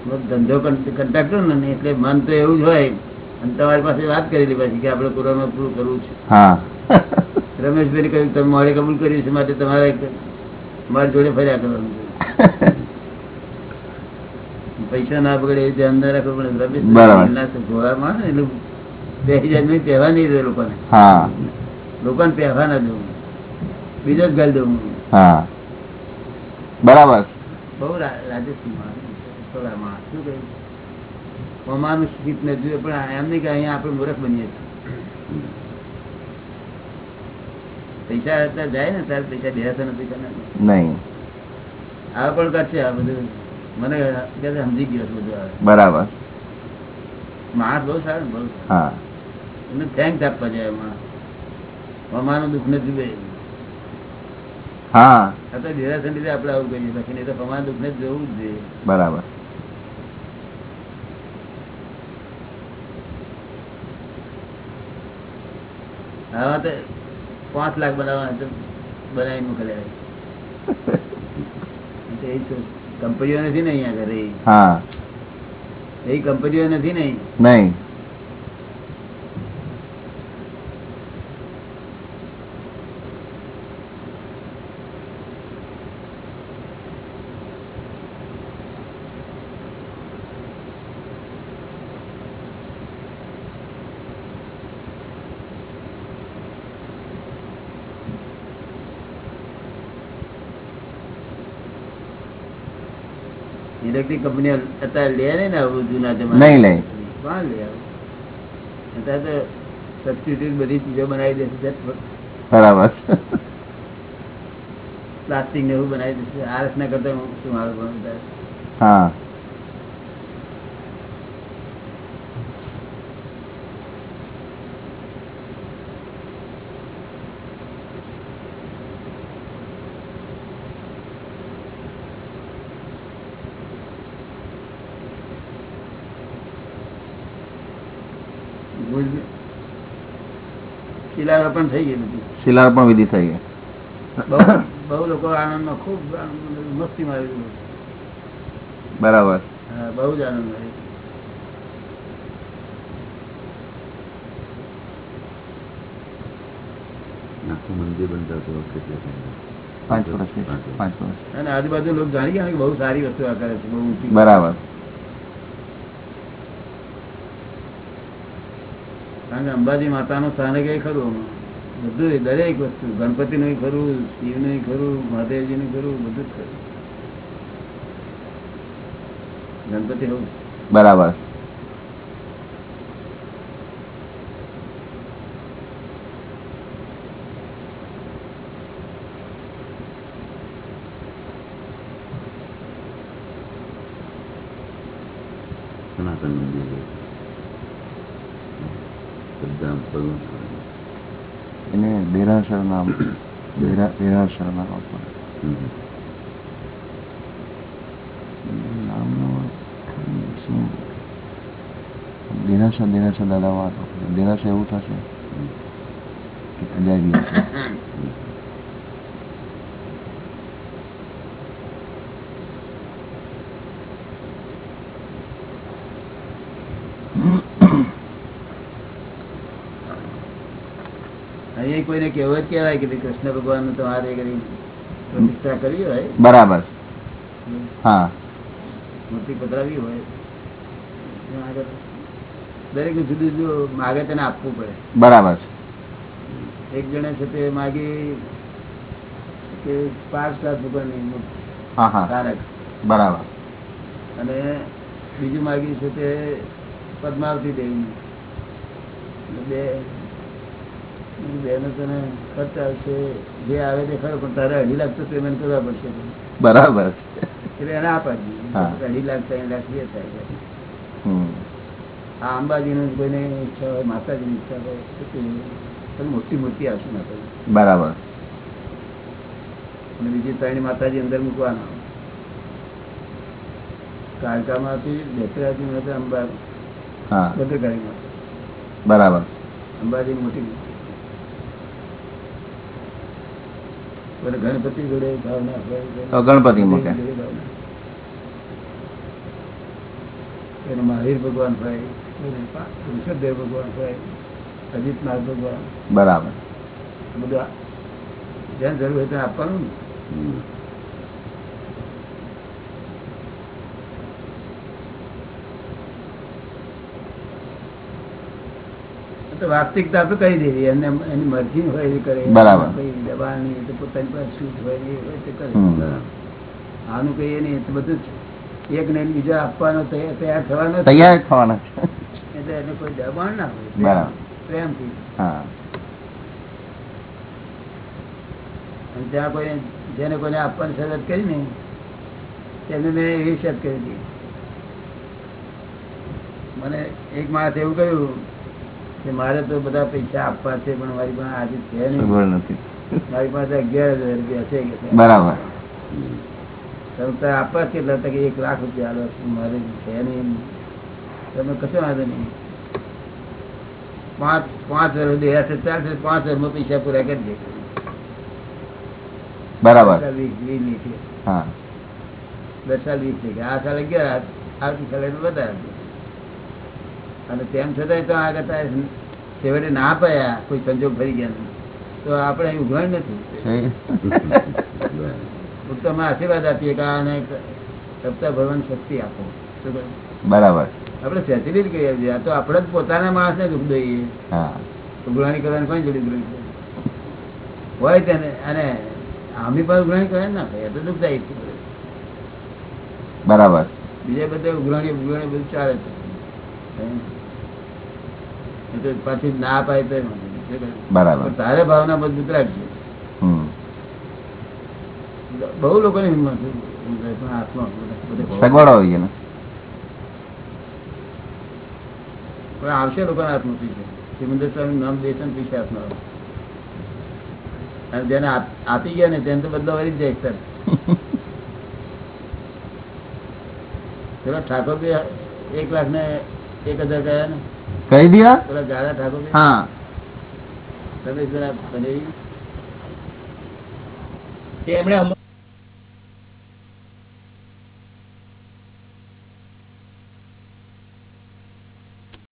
મારો ધંધો કંટ્રાક્ટર ને એટલે મન તો એવું જ હોય. અને તમારી પાસે વાત કરેલી પાછી કે આપણે કોરોના પૂરું કરવું છે. રમેશભાઈ કહ્યું તમે મોડે કબૂલ કર્યું છે માટે તમારે મારી જોડે ફર્યા કરવાનું પૈસા ના બગડે એ ધ્યાન ના રાખવું પણ માણસ એટલે નહીં પહેવા નહીં દે લોકોને. લોકોને પહેવા ના દઉં. બીજો જ ગાલ દઉં. બરાબર. બહુ રાજસ્થાન શું કહ્યું અમારું સ્થિત ને જોઈએ. પણ એમ નહીં કે અહીંયા આપણે મૂર્ખ બનીએ છીએ. પૈસા અત્યારે જાય ને ત્યારે પૈસા બેસતા નથી નહીં. આ પણ કરશે આ બધું. મને સમજી ગયો છું બધું બરાબર. માણસ બહુ સારું બહુ. હા. એમને થેન્ક આપવા જાય એમાં. અમારું દુઃખ નથી જુએ હા. અત્યારે તો નિરાશન લીધે આપણે આવું કહીએ બાકી નહીં તો અમારા દુઃખ ને જોવું જ જોઈએ. બરાબર. આવા તો પાંચ લાખ બનાવવા તો બનાવી મોકલ્યા એ કંપનીઓ નથી ને અહીંયા ઘરે એ કંપનીઓ નથી ને. નહીં. ઇલેક્ટ્રિક કંપની અત્યારે લે નહીં ને આવું જૂના જમાના નહીં લે. કોણ લે? અત્યારે તો સબસ્ટિટ્યુટ બધી ચીજો બનાવી દેશે. બરાબર પ્લાસ્ટિક ને એવું બનાવી દેશે આરસ ના કરતા શું મારું. હા શિલારોપણ થઈ ગયું બધું શિલાર્પણ વિધિ થઈ ગઈ. બહુ બહુ લોકો આનંદમાં ખૂબ મસ્તી મસ્તીમાં આવી બરાબર. બહુ જ આનંદ આવ્યો પાંચ વર્ષ પાંચ વર્ષ. અને આજુબાજુ લોકો જાણી ગયા ને કે બહુ સારી વસ્તુ આ કરે છે બહુ ઊંચી. બરાબર. કારણ કે અંબાજી માતાનું સ્થાનક એ ખરું. બધું દરેક વસ્તુ ગણપતિ નું ખરું શિવનું ખરું મહાદેવજી નું ખરું બધું જ ખરું. ગણપતિ હોવું બરાબર. એને દેરાસર નામ દેરા- દેરાસર નામ. નામનું દેરાસર દેરાસર દાદા વાત દેરાસર એવું થશે કે અજાયબી અહીંયા કોઈને કહેવું જ કહેવાય કે કૃષ્ણ ભગવાનનું તમારે કરી પ્રતિષ્ઠા કરવી હોય. બરાબર. હા. મૂર્તિ પધરાવી હોય. દરેક જુદું જુદું માગે તેને આપવું પડે. બરાબર. એક જણે છે તે માગી કે પાંચ લાખ ભગવાનની મૂર્તિ. હા હા. તારક. બરાબર. અને બીજું માગ્યું છે તે પદ્માવતી દેવી બે બેનો તને ખર્ચ આવશે જે આવે તે ખરો પણ તારે અઢી લાખ તો પેમેન્ટ કરવા પડશે. બરાબર. એટલે એને. અઢી લાખ ત્રણ લાખ જે થાય આ અંબાજીનું કોઈને ઈચ્છા હોય માતાજીની ઈચ્છા હોય તો મોટી આવશે માતાજી બરાબર. અને બીજી ત્રણ માતાજી અંદર મૂકવાના. કાળકામાંથી બેસરાજી અંબા ભદ્રકાળી બરાબર. અંબાજી મોટી. ગણપતિ જોડે ભાવના ગણપતિ મૂકે. એને મહાવીર ભગવાન ઋષભદેવ ભગવાન હોય અજીતનાથ ભગવાન. બરાબર. બધા જ્યાં જરૂર હોય ત્યાં આપવાનું ને. વાસ્તવિકતા તો કહી દેવી એને એની મરજી હોય એ કરે બરાબર. કઈ દબાણ તો પોતાની પાસે છૂટ હોય એ હોય તે કરે. આનું કહીએ નહીં તો બધું એક ને બીજા આપવાનો તૈયાર થવાનો તૈયાર થવાનો એટલે એને કોઈ દબાણ ના હોય. બરાબર. પ્રેમથી. હા. અને ત્યાં કોઈ જેને કોઈને આપવાની શરત કરી ને તેને મેં એવી શરત કરી હતી. મને એક માણસ એવું કહ્યું મારે તો બધા પૈસા આપવા છે પણ મારી પાસે આજે છે નહીં. મારી પાસે અગિયાર હજાર રૂપિયા છે બરાબર. તમે આપવા છે કેટલા તકે એક લાખ રૂપિયા આલો મારે છે નહીં. તમે કશો વાંધો નહીં. પાંચ પાંચ હજાર બે હશે ચાલશે પાંચ હજારમાં પૈસા પૂરા કરી દે. બરાબર. વીસ હા. દસ સાલ વીસ થઈ ગયા. આ સાલ અગિયાર આવતી સાલે એનું વધારે અને તેમ છતાંય તો તારે છેવટે ના પાયા કોઈ સંજોગ ફરી ગયા તો આપણે અહીં ઉઘાડ નથી. ઉત્તમ આશીર્વાદ આપીએ કે આને સપ્તાહ ભગવાન શક્તિ આપો. બરાબર. આપણે સેચરી જ કહીએ છીએ. તો આપણે જ પોતાના માણસને દુઃખ દઈએ. ઉઘરાણી કરવાની કોઈ જોડી ઉઘરાણી? હોય તેને. અને આમી પાસે ઉઘરાણી કરે ના એ તો દુઃખદાયી છે. બરાબર. બીજા બધા ઉઘરાણી ઉઘરાણી બધું ચાલે છે. પાછી ના પાય તો? બરાબર. તારે ભાવના મજબૂત રાખજો. બહુ બહુ લોકોની હિંમત. સગવડ આવી જોઈએ પણ આવશે લોકો હાથમાં પૈસા સિમંદર સ્વામી નામ દેશે પીછે હાથમાં આવે. અને જેને આપી ગયા ને તેને તો બદલો વળી જ જાય સર પેલા ઠાકોર એક લાખ ને એક હજાર ગયા ને? કહી દિયા પેલા ગાળા ઠાકોર હા. તમે જરા એમણે